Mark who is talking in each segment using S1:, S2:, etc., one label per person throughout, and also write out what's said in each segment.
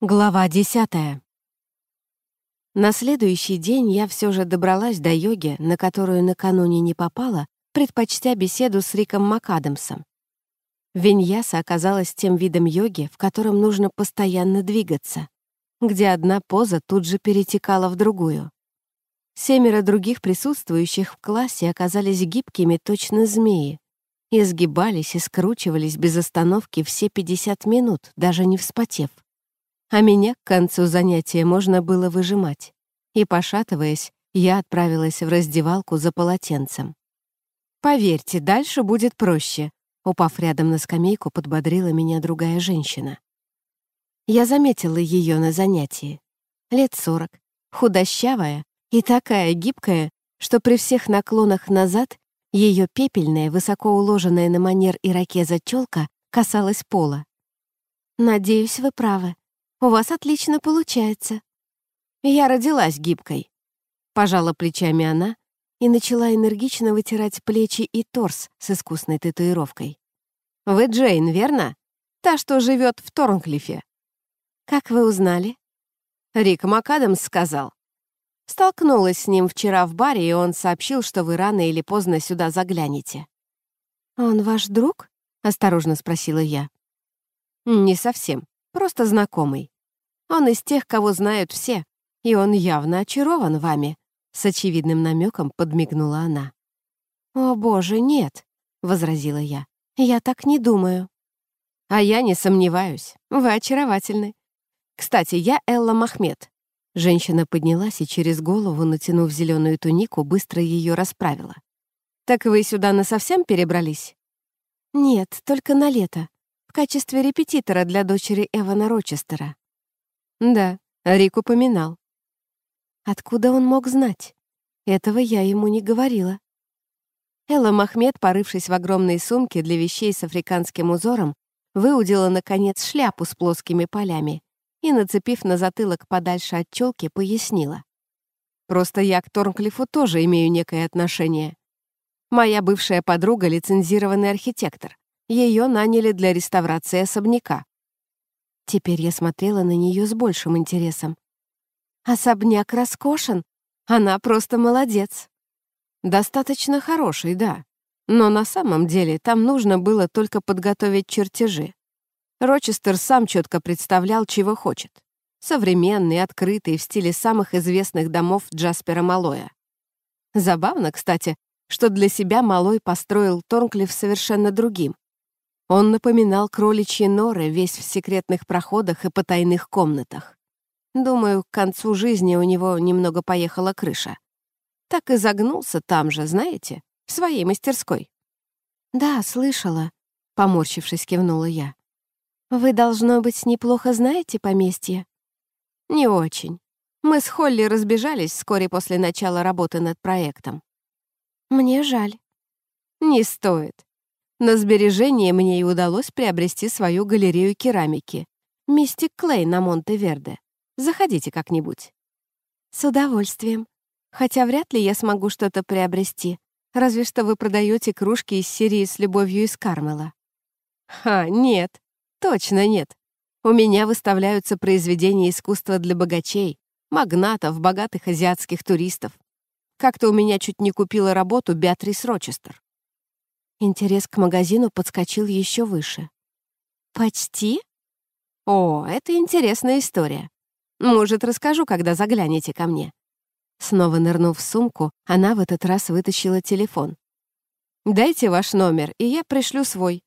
S1: Глава 10. На следующий день я все же добралась до йоги, на которую накануне не попала, предпочтя беседу с Риком Макадамсом. Виньяса оказалась тем видом йоги, в котором нужно постоянно двигаться, где одна поза тут же перетекала в другую. Семеро других присутствующих в классе оказались гибкими точно змеи, и сгибались и скручивались без остановки все 50 минут, даже не вспотев а меня к концу занятия можно было выжимать. И, пошатываясь, я отправилась в раздевалку за полотенцем. «Поверьте, дальше будет проще», — упав рядом на скамейку, подбодрила меня другая женщина. Я заметила ее на занятии. Лет сорок, худощавая и такая гибкая, что при всех наклонах назад ее пепельная, высоко уложенная на манер иракеза челка касалась пола. «Надеюсь, вы правы», у вас отлично получается». «Я родилась гибкой», — пожала плечами она и начала энергично вытирать плечи и торс с искусной татуировкой. «Вы Джейн, верно? Та, что живет в Торнклифе». «Как вы узнали?» Рик МакАдамс сказал. «Столкнулась с ним вчера в баре, и он сообщил, что вы рано или поздно сюда заглянете». «Он ваш друг?» — осторожно спросила я. «Не совсем. Просто знакомый. Он из тех, кого знают все, и он явно очарован вами», — с очевидным намеком подмигнула она. «О, боже, нет», — возразила я. «Я так не думаю». «А я не сомневаюсь. Вы очаровательны. Кстати, я Элла Махмед». Женщина поднялась и через голову, натянув зеленую тунику, быстро ее расправила. «Так вы сюда насовсем перебрались?» «Нет, только на лето в качестве репетитора для дочери Эвана Рочестера. Да, Рик упоминал. Откуда он мог знать? Этого я ему не говорила. Элла Махмед, порывшись в огромной сумке для вещей с африканским узором, выудила, наконец, шляпу с плоскими полями и, нацепив на затылок подальше от челки, пояснила. «Просто я к Торнклифу тоже имею некое отношение. Моя бывшая подруга — лицензированный архитектор. Ее наняли для реставрации особняка. Теперь я смотрела на нее с большим интересом. «Особняк роскошен. Она просто молодец». «Достаточно хороший, да. Но на самом деле там нужно было только подготовить чертежи. Рочестер сам четко представлял, чего хочет. Современный, открытый, в стиле самых известных домов Джаспера Малоя. Забавно, кстати, что для себя Малой построил Торнклифф совершенно другим, он напоминал кроличьи норы, весь в секретных проходах и потайных комнатах. Думаю, к концу жизни у него немного поехала крыша. Так и загнулся там же, знаете, в своей мастерской. «Да, слышала», — поморщившись, кивнула я. «Вы, должно быть, неплохо знаете поместье?» «Не очень. Мы с Холли разбежались вскоре после начала работы над проектом». «Мне жаль». «Не стоит. На сбережение мне и удалось приобрести свою галерею керамики. Мистик Клей на Монте-Верде. Заходите как-нибудь. С удовольствием. Хотя вряд ли я смогу что-то приобрести. Разве что вы продаете кружки из серии «С любовью из Кармела». Ха, нет. Точно нет. У меня выставляются произведения искусства для богачей, магнатов, богатых азиатских туристов. Как-то у меня чуть не купила работу Беатрис Рочестер. Интерес к магазину подскочил еще выше. «Почти?» «О, это интересная история. Может, расскажу, когда заглянете ко мне». Снова нырнув в сумку, она в этот раз вытащила телефон. «Дайте ваш номер, и я пришлю свой».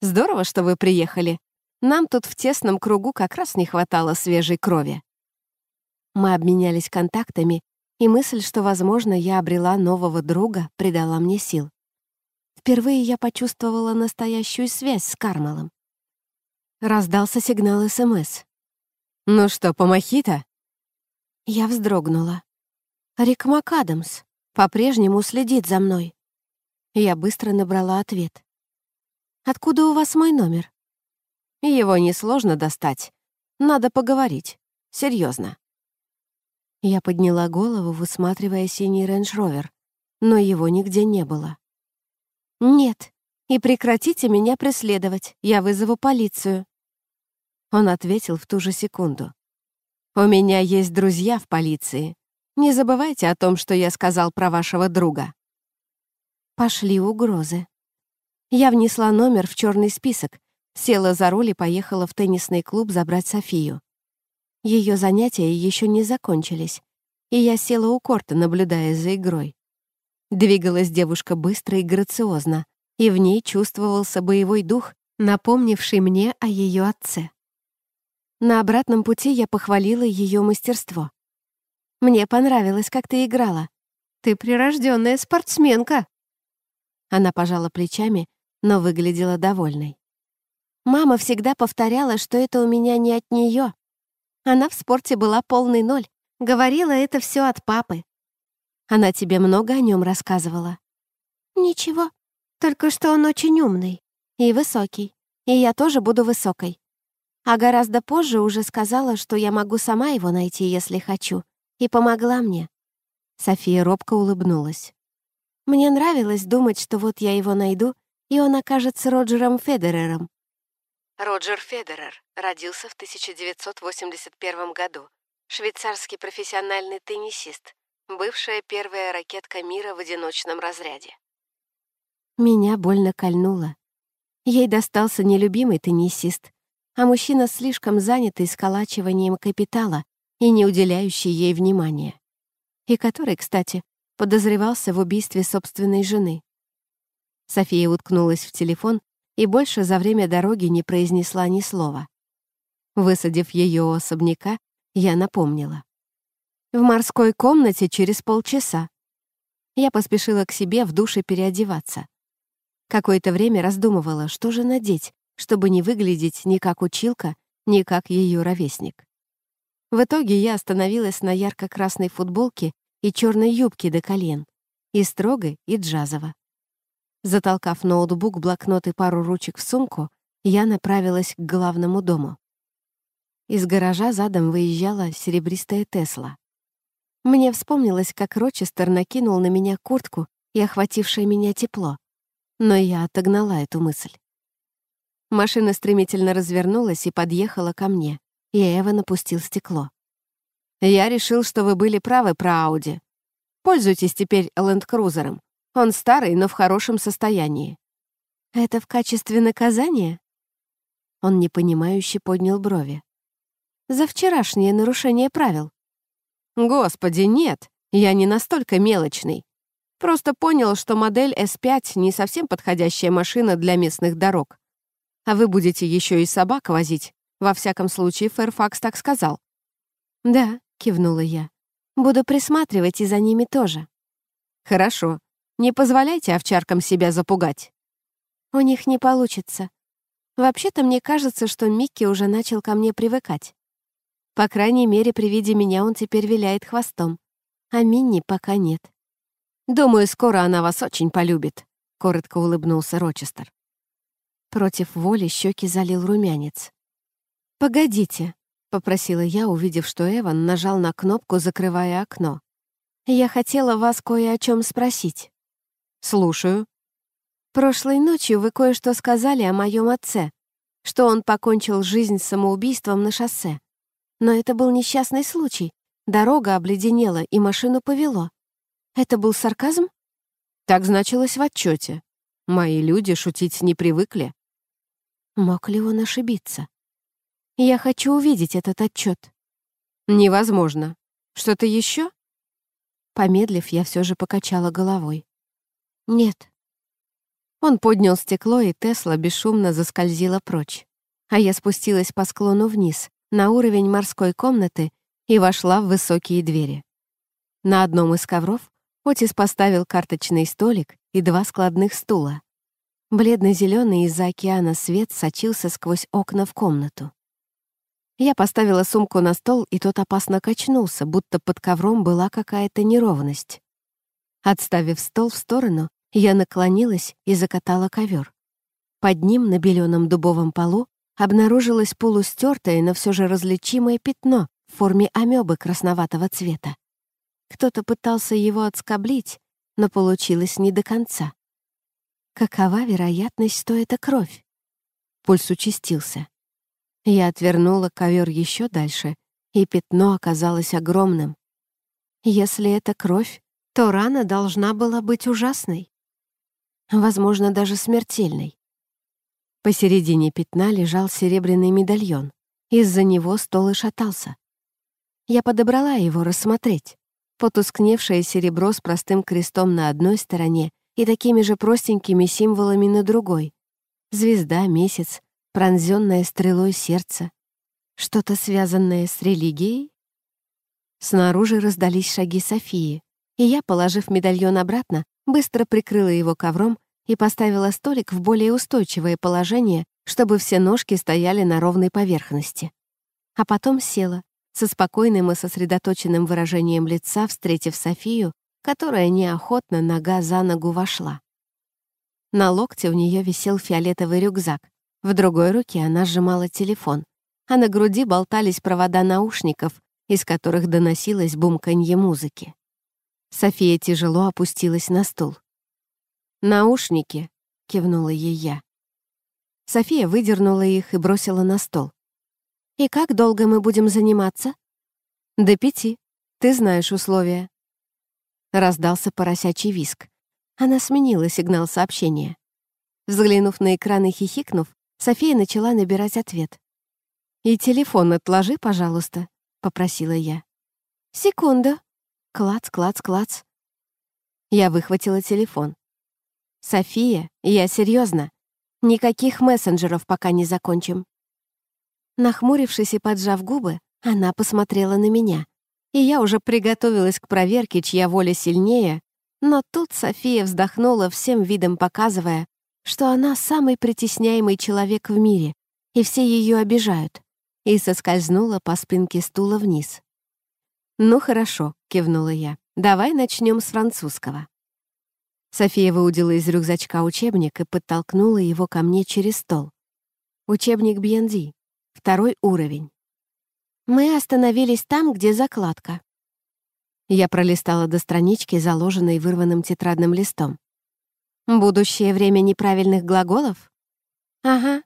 S1: «Здорово, что вы приехали. Нам тут в тесном кругу как раз не хватало свежей крови». Мы обменялись контактами, и мысль, что, возможно, я обрела нового друга, придала мне сил. Впервые я почувствовала настоящую связь с Кармалом. Раздался сигнал СМС. «Ну что, по мохито?» Я вздрогнула. «Рик МакАдамс по-прежнему следит за мной». Я быстро набрала ответ. «Откуда у вас мой номер?» «Его несложно достать. Надо поговорить. Серьезно. Я подняла голову, высматривая синий рейндж-ровер, но его нигде не было. «Нет. И прекратите меня преследовать. Я вызову полицию». Он ответил в ту же секунду. «У меня есть друзья в полиции. Не забывайте о том, что я сказал про вашего друга». Пошли угрозы. Я внесла номер в черный список, села за руль и поехала в теннисный клуб забрать Софию. Ее занятия еще не закончились, и я села у корта, наблюдая за игрой. Двигалась девушка быстро и грациозно, и в ней чувствовался боевой дух, напомнивший мне о ее отце. На обратном пути я похвалила ее мастерство. «Мне понравилось, как ты играла. Ты прирожденная спортсменка!» Она пожала плечами, но выглядела довольной. Мама всегда повторяла, что это у меня не от нее. Она в спорте была полный ноль. Говорила это все от папы. Она тебе много о нем рассказывала?» «Ничего, только что он очень умный и высокий, и я тоже буду высокой. А гораздо позже уже сказала, что я могу сама его найти, если хочу, и помогла мне». София робко улыбнулась. «Мне нравилось думать, что вот я его найду, и он окажется Роджером Федерером». Роджер Федерер родился в 1981 году. Швейцарский профессиональный теннисист, бывшая первая ракетка мира в одиночном разряде. Меня больно кольнуло. Ей достался нелюбимый теннисист, а мужчина слишком занятый сколачиванием капитала и не уделяющий ей внимания. И который, кстати, подозревался в убийстве собственной жены. София уткнулась в телефон и больше за время дороги не произнесла ни слова. Высадив ее у особняка, я напомнила. В морской комнате через полчаса. Я поспешила к себе в душе переодеваться. Какое-то время раздумывала, что же надеть, чтобы не выглядеть ни как училка, ни как ее ровесник. В итоге я остановилась на ярко-красной футболке и черной юбке до колен, и строгой, и джазово. Затолкав ноутбук, блокнот и пару ручек в сумку, я направилась к главному дому. Из гаража задом выезжала серебристая Тесла. Мне вспомнилось, как Рочестер накинул на меня куртку и охватившее меня тепло. Но я отогнала эту мысль. Машина стремительно развернулась и подъехала ко мне, и Эва напустил стекло. «Я решил, что вы были правы про Ауди. Пользуйтесь теперь ленд-крузером. Он старый, но в хорошем состоянии». «Это в качестве наказания?» Он непонимающе поднял брови. «За вчерашнее нарушение правил. Господи, нет, я не настолько мелочный. Просто понял, что модель S5 не совсем подходящая машина для местных дорог. А вы будете еще и собак возить. Во всяком случае, Фэрфакс так сказал. «Да», — кивнула я. «Буду присматривать и за ними тоже». «Хорошо. Не позволяйте овчаркам себя запугать». «У них не получится. Вообще-то мне кажется, что Микки уже начал ко мне привыкать. По крайней мере, при виде меня он теперь виляет хвостом. А Минни пока нет. «Думаю, скоро она вас очень полюбит», — коротко улыбнулся Рочестер. Против воли щеки залил румянец. «Погодите», — попросила я, увидев, что Эван нажал на кнопку, закрывая окно. «Я хотела вас кое о чем спросить». «Слушаю». «Прошлой ночью вы кое-что сказали о моем отце, что он покончил жизнь самоубийством на шоссе. Но это был несчастный случай. Дорога обледенела, и машину повело. Это был сарказм?
S2: Так значилось в отчете. Мои люди шутить не привыкли.
S1: Мог ли он ошибиться? Я хочу увидеть этот отчет.
S2: Невозможно. Что-то еще?
S1: Помедлив, я все же покачала головой. Нет. Он поднял стекло, и Тесла бесшумно заскользила прочь. А я спустилась по склону вниз, на уровень морской комнаты и вошла в высокие двери. На одном из ковров Отис поставил карточный столик и два складных стула. Бледно-зеленый из-за океана свет сочился сквозь окна в комнату. Я поставила сумку на стол, и тот опасно качнулся, будто под ковром была какая-то неровность. Отставив стол в сторону, я наклонилась и закатала ковер. Под ним на беленом дубовом полу обнаружилось полустертое, но все же различимое пятно в форме амебы красноватого цвета. Кто-то пытался его отскоблить, но получилось не до конца. Какова вероятность, что это кровь? Пульс участился. Я отвернула ковер еще дальше, и пятно оказалось огромным. Если это кровь, то рана должна была быть ужасной. Возможно, даже смертельной. Посередине пятна лежал серебряный медальон. Из-за него стол и шатался. Я подобрала его рассмотреть. Потускневшее серебро с простым крестом на одной стороне и такими же простенькими символами на другой. Звезда, месяц, пронзённое стрелой сердце. Что-то связанное с религией? Снаружи раздались шаги Софии, и я, положив медальон обратно, быстро прикрыла его ковром и поставила столик в более устойчивое положение, чтобы все ножки стояли на ровной поверхности. А потом села, со спокойным и сосредоточенным выражением лица, встретив Софию, которая неохотно нога за ногу вошла. На локте у нее висел фиолетовый рюкзак, в другой руке она сжимала телефон, а на груди болтались провода наушников, из которых доносилось бумканье музыки. София тяжело опустилась на стул. «Наушники», — кивнула ей я. София выдернула их и бросила на стол. «И как долго мы будем заниматься?» «До пяти. Ты знаешь условия». Раздался поросячий виск. Она сменила сигнал сообщения. Взглянув на экран и хихикнув, София начала набирать ответ. «И телефон отложи, пожалуйста», — попросила я. «Секунду». Клац, клац, клац. Я выхватила телефон. «София, я серьезно. Никаких мессенджеров пока не закончим». Нахмурившись и поджав губы, она посмотрела на меня. И я уже приготовилась к проверке, чья воля сильнее, но тут София вздохнула всем видом, показывая, что она самый притесняемый человек в мире, и все ее обижают, и соскользнула по спинке стула вниз. «Ну хорошо», — кивнула я, — «давай начнем с французского». София выудила из рюкзачка учебник и подтолкнула его ко мне через стол. Учебник Бьенди. Второй уровень. Мы остановились там, где закладка. Я пролистала до странички, заложенной вырванным тетрадным листом. Будущее время неправильных глаголов? Ага.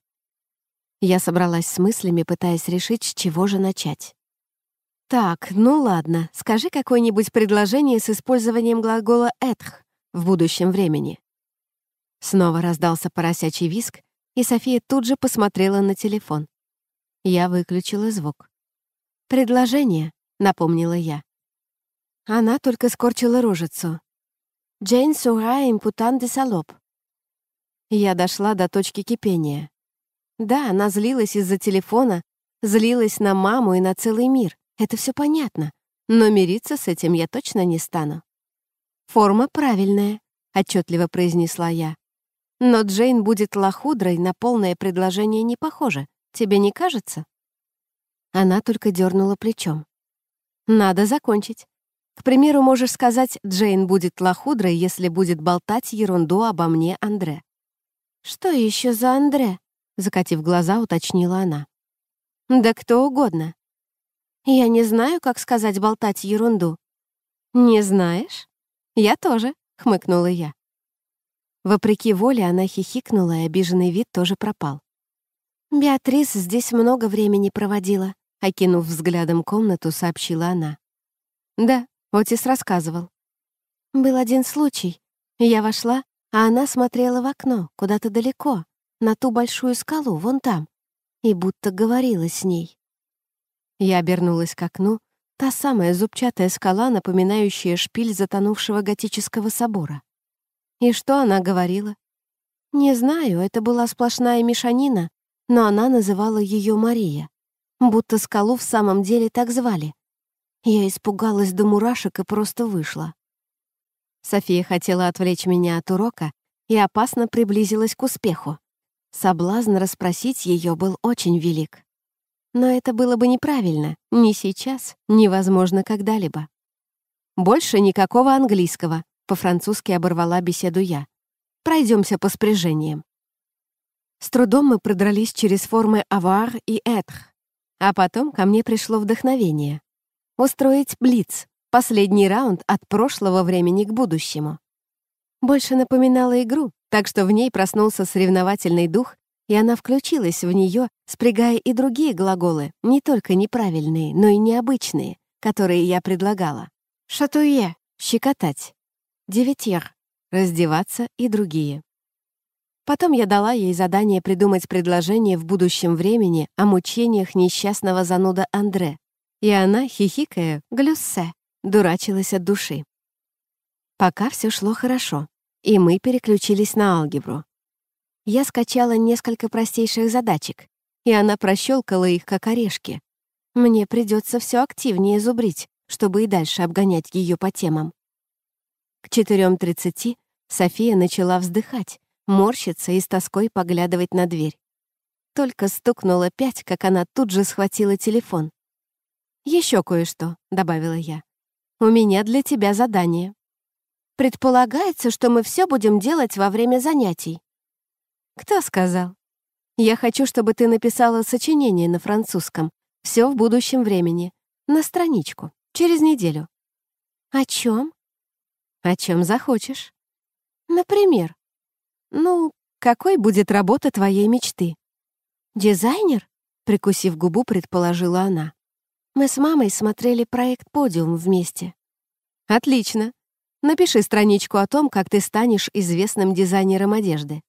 S1: Я собралась с мыслями, пытаясь решить, с чего же начать. «Так, ну ладно, скажи какое-нибудь предложение с использованием глагола «être» в будущем времени. Снова раздался поросячий виск, и София тут же посмотрела на телефон. Я выключила звук. «Предложение», — напомнила я. Она только скорчила рожицу. «Джейн Сура импутан де салоп». Я дошла до точки кипения. Да, она злилась из-за телефона, злилась на маму и на целый мир. Это все понятно. Но мириться с этим я точно не стану. «Форма правильная», — отчетливо произнесла я. «Но Джейн будет лохудрой, на полное предложение не похоже. Тебе не кажется?» Она только дернула плечом. «Надо закончить. К примеру, можешь сказать, Джейн будет лохудрой, если будет болтать ерунду обо мне Андре». «Что еще за Андре?» — закатив глаза, уточнила она. «Да кто угодно. Я не знаю, как сказать болтать ерунду». «Не знаешь?» «Я тоже», — хмыкнула я. Вопреки воле она хихикнула, и обиженный вид тоже пропал. «Беатрис здесь много времени проводила», — окинув взглядом комнату, сообщила она. «Да», — Отис рассказывал. «Был один случай. Я вошла, а она смотрела в окно, куда-то далеко, на ту большую скалу, вон там, и будто говорила с ней». Я обернулась к окну Та самая зубчатая скала, напоминающая шпиль затонувшего готического собора. И что она говорила? Не знаю, это была сплошная мешанина, но она называла ее Мария. Будто скалу в самом деле так звали. Я испугалась до мурашек и просто вышла. София хотела отвлечь меня от урока и опасно приблизилась к успеху. Соблазн расспросить ее был очень велик. Но это было бы неправильно, ни сейчас, невозможно когда-либо. «Больше никакого английского», — по-французски оборвала беседу я. «Пройдемся по спряжениям». С трудом мы продрались через формы «авар» и «этр», а потом ко мне пришло вдохновение. Устроить блиц, последний раунд от прошлого времени к будущему. Больше напоминала игру, так что в ней проснулся соревновательный дух и она включилась в нее, спрягая и другие глаголы, не только неправильные, но и необычные, которые я предлагала. «Шатуе» — «щекотать», «девятьер» — «раздеваться» и другие. Потом я дала ей задание придумать предложение в будущем времени о мучениях несчастного зануда Андре, и она, хихикая, глюссе, дурачилась от души. Пока все шло хорошо, и мы переключились на алгебру я скачала несколько простейших задачек, и она прощелкала их, как орешки. Мне придется все активнее зубрить, чтобы и дальше обгонять ее по темам. К 4.30 София начала вздыхать, морщиться и с тоской поглядывать на дверь. Только стукнуло пять, как она тут же схватила телефон. Еще кое-что», — добавила я. «У меня для тебя задание. Предполагается, что мы все будем делать во время занятий», кто сказал? Я хочу, чтобы ты написала сочинение на французском. Все в будущем времени. На страничку. Через неделю. О чем? О чем захочешь. Например. Ну, какой будет работа твоей мечты? Дизайнер? Прикусив губу, предположила она. Мы с мамой смотрели проект «Подиум» вместе. Отлично. Напиши страничку о том, как ты станешь известным дизайнером одежды.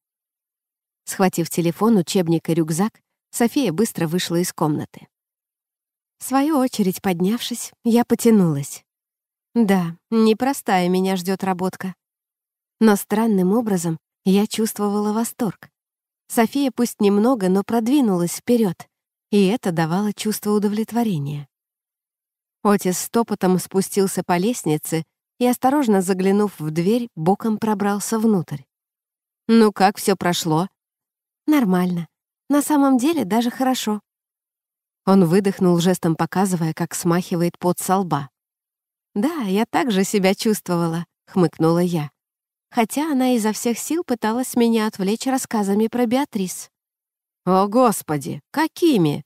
S1: Схватив телефон, учебник и рюкзак, София быстро вышла из комнаты. В свою очередь, поднявшись, я потянулась. Да, непростая меня ждет работка. Но странным образом я чувствовала восторг. София пусть немного, но продвинулась вперед, и это давало чувство удовлетворения. Отис стопотом спустился по лестнице и, осторожно заглянув в дверь, боком пробрался внутрь. «Ну как все прошло?» Нормально. На самом деле даже хорошо. Он выдохнул, жестом показывая, как смахивает пот со лба. «Да, я так же себя чувствовала», — хмыкнула я. Хотя она изо всех сил пыталась меня отвлечь рассказами про Беатрис. «О, Господи! Какими?»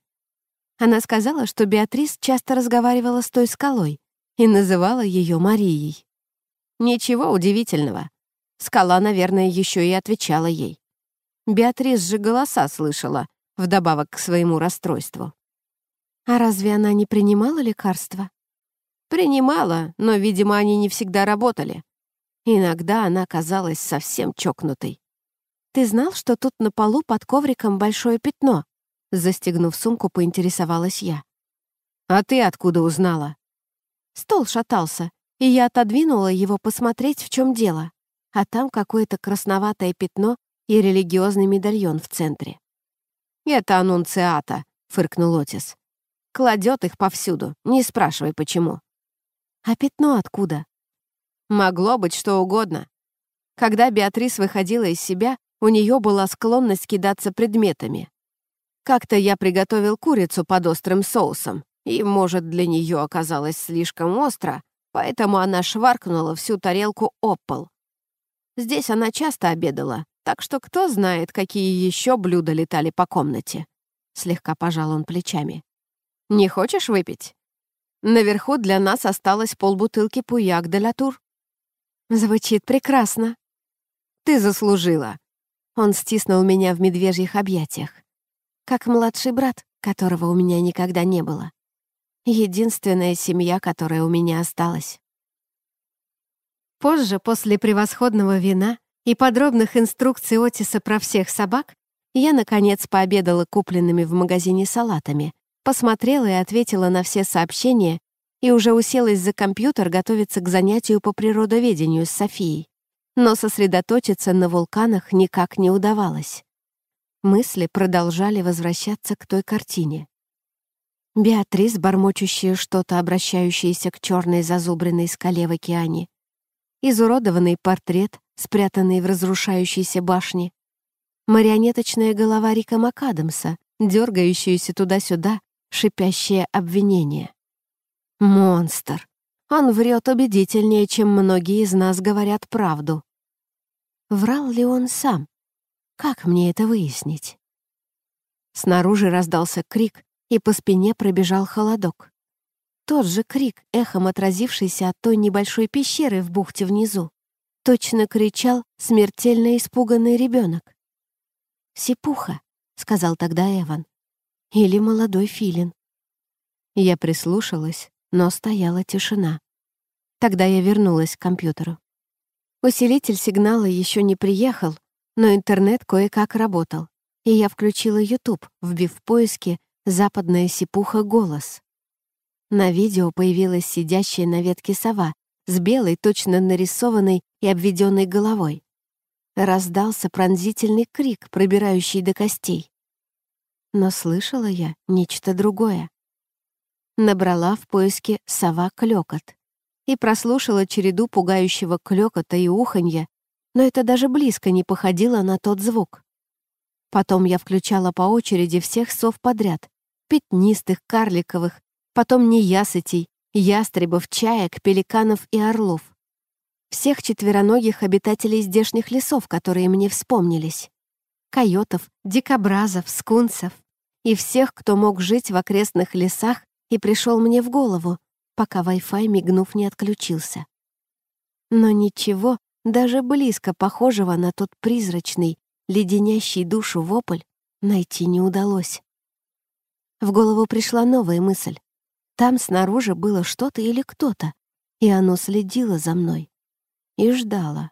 S1: Она сказала, что Беатрис часто разговаривала с той скалой и называла ее Марией. Ничего удивительного. Скала, наверное, еще и отвечала ей. Беатрис же голоса слышала, вдобавок к своему расстройству. А разве она не принимала лекарства? Принимала, но, видимо, они не всегда работали. Иногда она казалась совсем чокнутой. «Ты знал, что тут на полу под ковриком большое пятно?» Застегнув сумку, поинтересовалась я. «А ты откуда узнала?» Стол шатался, и я отодвинула его посмотреть, в чем дело. А там какое-то красноватое пятно и религиозный медальон в центре. «Это аннунциата», — фыркнул Отис. «Кладет их повсюду, не спрашивай, почему». «А пятно откуда?» «Могло быть что угодно». Когда Беатрис выходила из себя, у нее была склонность кидаться предметами. Как-то я приготовил курицу под острым соусом, и, может, для нее оказалось слишком остро, поэтому она шваркнула всю тарелку об пол. Здесь она часто обедала, так что кто знает, какие еще блюда летали по комнате. Слегка пожал он плечами. «Не хочешь выпить?» «Наверху для нас осталось полбутылки пуяк де ля тур». «Звучит прекрасно». «Ты заслужила». Он стиснул меня в медвежьих объятиях. Как младший брат, которого у меня никогда не было. Единственная семья, которая у меня осталась. Позже, после превосходного вина, и подробных инструкций Отиса про всех собак, я, наконец, пообедала купленными в магазине салатами, посмотрела и ответила на все сообщения и уже уселась за компьютер готовиться к занятию по природоведению с Софией. Но сосредоточиться на вулканах никак не удавалось. Мысли продолжали возвращаться к той картине. Беатрис, бормочущая что-то, обращающееся к черной зазубренной скале в океане. Изуродованный портрет — спрятанные в разрушающейся башне, марионеточная голова Рика МакАдамса, дергающаяся туда-сюда, шипящее обвинение. Монстр! Он врет убедительнее, чем многие из нас говорят правду. Врал ли он сам? Как мне это выяснить? Снаружи раздался крик, и по спине пробежал холодок. Тот же крик, эхом отразившийся от той небольшой пещеры в бухте внизу точно кричал смертельно испуганный ребенок. «Сипуха», — сказал тогда Эван, — «или молодой филин». Я прислушалась, но стояла тишина. Тогда я вернулась к компьютеру. Усилитель сигнала еще не приехал, но интернет кое-как работал, и я включила YouTube, вбив в поиски «Западная сипуха голос». На видео появилась сидящая на ветке сова, с белой, точно нарисованной и обведенной головой. Раздался пронзительный крик, пробирающий до костей. Но слышала я нечто другое. Набрала в поиске «сова клекот и прослушала череду пугающего клекота и уханья, но это даже близко не походило на тот звук. Потом я включала по очереди всех сов подряд, пятнистых, карликовых, потом неясытей, ястребов, чаек, пеликанов и орлов. Всех четвероногих обитателей здешних лесов, которые мне вспомнились. Койотов, дикобразов, скунсов. И всех, кто мог жить в окрестных лесах и пришел мне в голову, пока Wi-Fi, мигнув, не отключился. Но ничего, даже близко похожего на тот призрачный, леденящий душу вопль, найти не удалось. В голову пришла новая мысль. Там снаружи было что-то или кто-то, и оно следило за мной и ждало.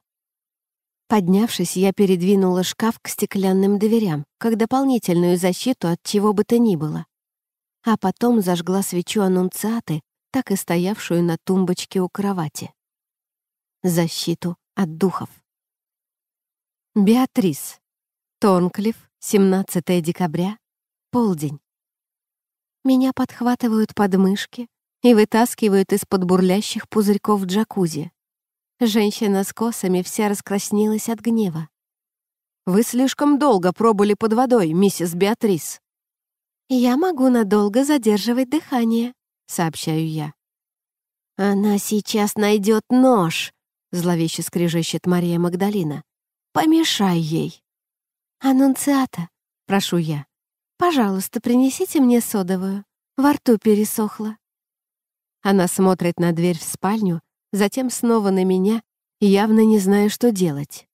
S1: Поднявшись, я передвинула шкаф к стеклянным дверям, как дополнительную защиту от чего бы то ни было. А потом зажгла свечу аннунциаты, так и стоявшую на тумбочке у кровати. Защиту от духов. Беатрис. Торнклифф, 17 декабря, полдень. Меня подхватывают подмышки и вытаскивают из-под бурлящих пузырьков джакузи. Женщина с косами вся раскраснелась от гнева. «Вы слишком долго пробыли под водой, миссис Беатрис». «Я могу надолго задерживать дыхание», — сообщаю я. «Она сейчас найдет нож», — зловеще скрежещет Мария Магдалина. «Помешай ей». «Аннунциата», — прошу я. «Пожалуйста, принесите мне содовую. Во рту пересохло». Она смотрит на дверь в спальню, затем снова на меня, явно не зная, что делать.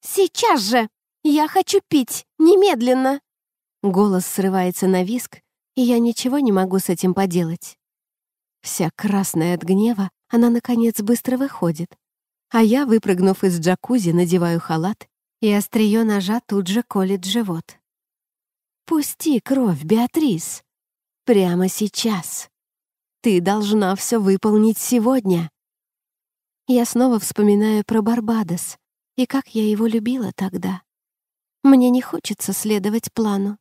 S1: «Сейчас же! Я хочу пить! Немедленно!» Голос срывается на виск, и я ничего не могу с этим поделать. Вся красная от гнева, она, наконец, быстро выходит. А я, выпрыгнув из джакузи, надеваю халат, и острие ножа тут же колет живот. Пусти кровь, Беатрис. Прямо сейчас. Ты должна все выполнить сегодня. Я снова вспоминаю про Барбадос и как я его любила тогда. Мне не хочется следовать плану.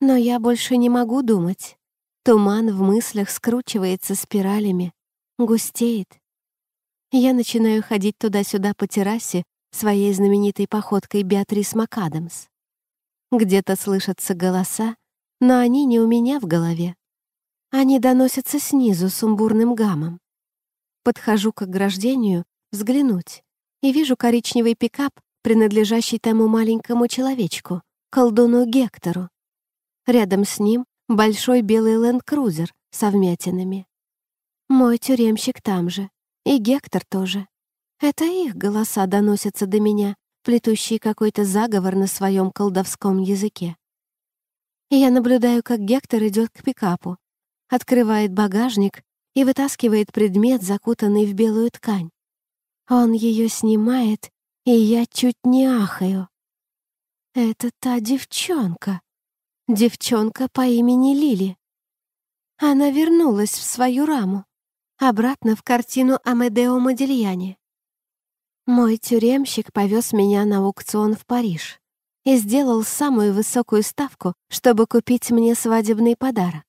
S1: Но я больше не могу думать. Туман в мыслях скручивается спиралями, густеет. Я начинаю ходить туда-сюда по террасе своей знаменитой походкой Беатрис МакАдамс. Где-то слышатся голоса, но они не у меня в голове. Они доносятся снизу сумбурным гамом. Подхожу к ограждению взглянуть и вижу коричневый пикап, принадлежащий тому маленькому человечку, колдуну Гектору. Рядом с ним большой белый ленд-крузер с вмятинами. Мой тюремщик там же, и Гектор тоже. Это их голоса доносятся до меня, плетущий какой-то заговор на своем колдовском языке. Я наблюдаю, как Гектор идет к пикапу, открывает багажник и вытаскивает предмет, закутанный в белую ткань. Он ее снимает, и я чуть не ахаю. Это та девчонка. Девчонка по имени Лили. Она вернулась в свою раму, обратно в картину Амедео Модельяне. Мой тюремщик повез меня на аукцион в Париж и сделал самую высокую ставку, чтобы купить мне свадебный подарок.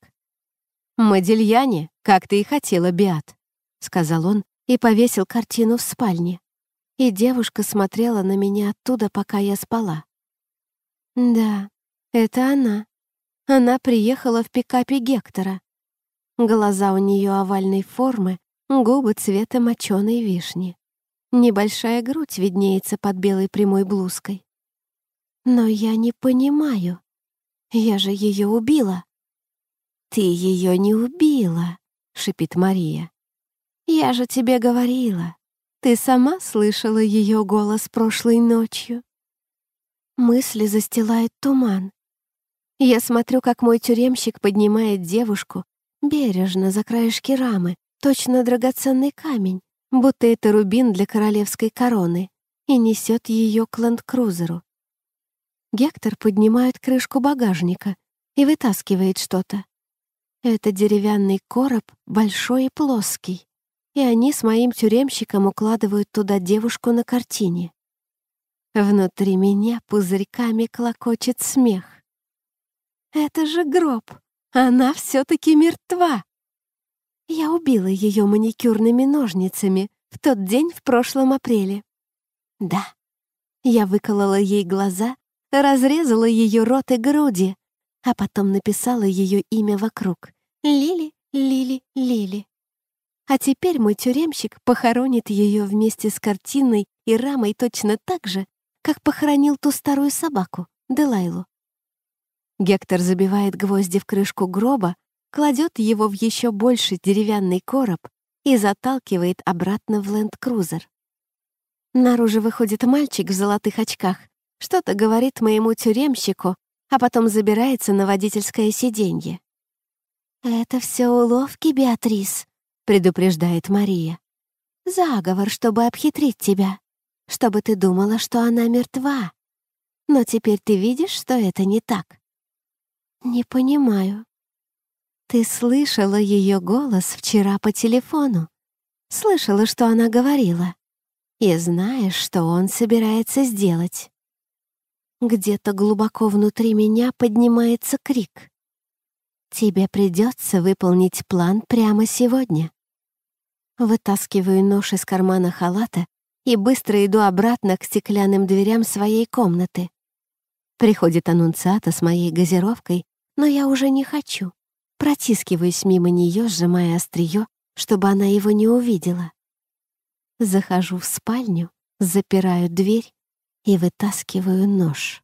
S1: «Модельяне, как ты и хотела, Биат», — сказал он и повесил картину в спальне. И девушка смотрела на меня оттуда, пока я спала. «Да, это она. Она приехала в пикапе Гектора. Глаза у нее овальной формы, губы цвета моченой вишни. Небольшая грудь виднеется под белой прямой блузкой. Но я не понимаю. Я же ее убила. Ты ее не убила, шипит Мария. Я же тебе говорила. Ты сама слышала ее голос прошлой ночью. Мысли застилает туман. Я смотрю, как мой тюремщик поднимает девушку, бережно за краешки рамы, точно драгоценный камень, будто это рубин для королевской короны, и несет ее к ленд-крузеру. Гектор поднимает крышку багажника и вытаскивает что-то. Это деревянный короб, большой и плоский, и они с моим тюремщиком укладывают туда девушку на картине. Внутри меня пузырьками клокочет смех. «Это же гроб! Она все-таки мертва!» Я убила ее маникюрными ножницами в тот день в прошлом апреле. Да, я выколола ей глаза, разрезала ее рот и груди, а потом написала ее имя вокруг. Лили, Лили, Лили. А теперь мой тюремщик похоронит ее вместе с картиной и рамой точно так же, как похоронил ту старую собаку, Делайлу. Гектор забивает гвозди в крышку гроба, кладет его в еще больше деревянный короб и заталкивает обратно в ленд-крузер. Наружу выходит мальчик в золотых очках, что-то говорит моему тюремщику, а потом забирается на водительское сиденье. «Это все уловки, Беатрис», — предупреждает Мария. «Заговор, чтобы обхитрить тебя, чтобы ты думала, что она мертва. Но теперь ты видишь, что это не так?» «Не понимаю», ты слышала ее голос вчера по телефону. Слышала, что она говорила. И знаешь, что он собирается сделать. Где-то глубоко внутри меня поднимается крик. Тебе придется выполнить план прямо сегодня. Вытаскиваю нож из кармана халата и быстро иду обратно к стеклянным дверям своей комнаты. Приходит аннунциата с моей газировкой, но я уже не хочу. Протискиваюсь мимо нее, сжимая острие, чтобы она его не увидела. Захожу в спальню, запираю дверь и вытаскиваю нож.